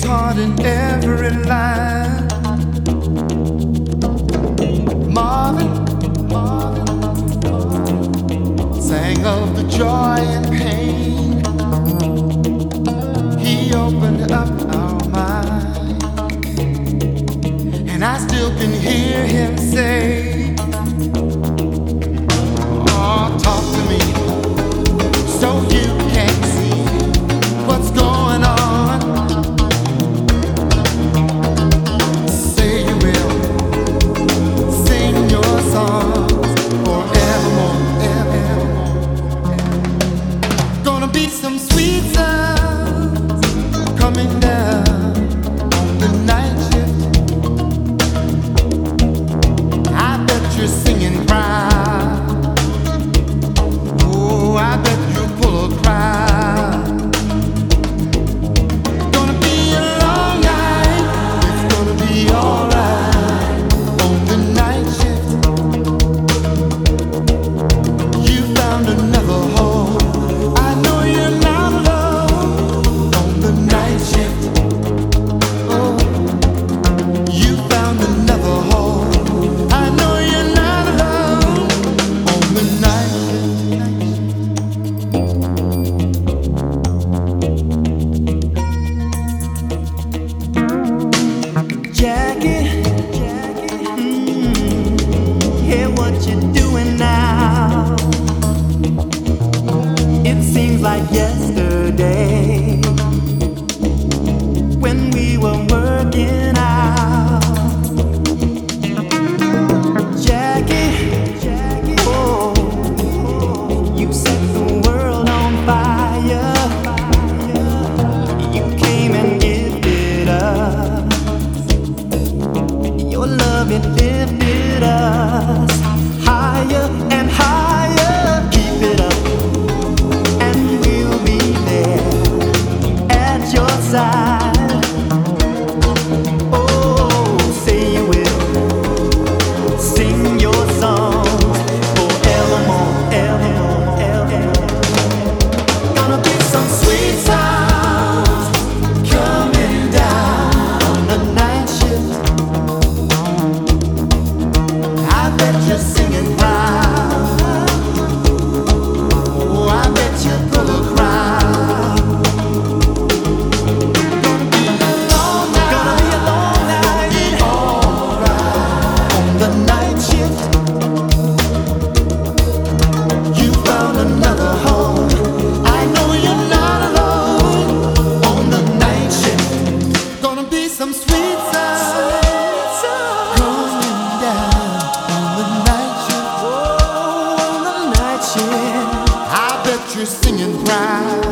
his heart in every line. Marvin, Marvin, Marvin sang of the joy and pain. He opened up our mind, and I still can hear him say. Oh. what you're doing now. It seems like yesterday. pensar. you're singing proud.